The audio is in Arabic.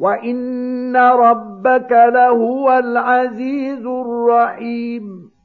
وَإِنَّ رَبَّكَ لَهُوَ الْعَزِيزُ الرَّحِيمُ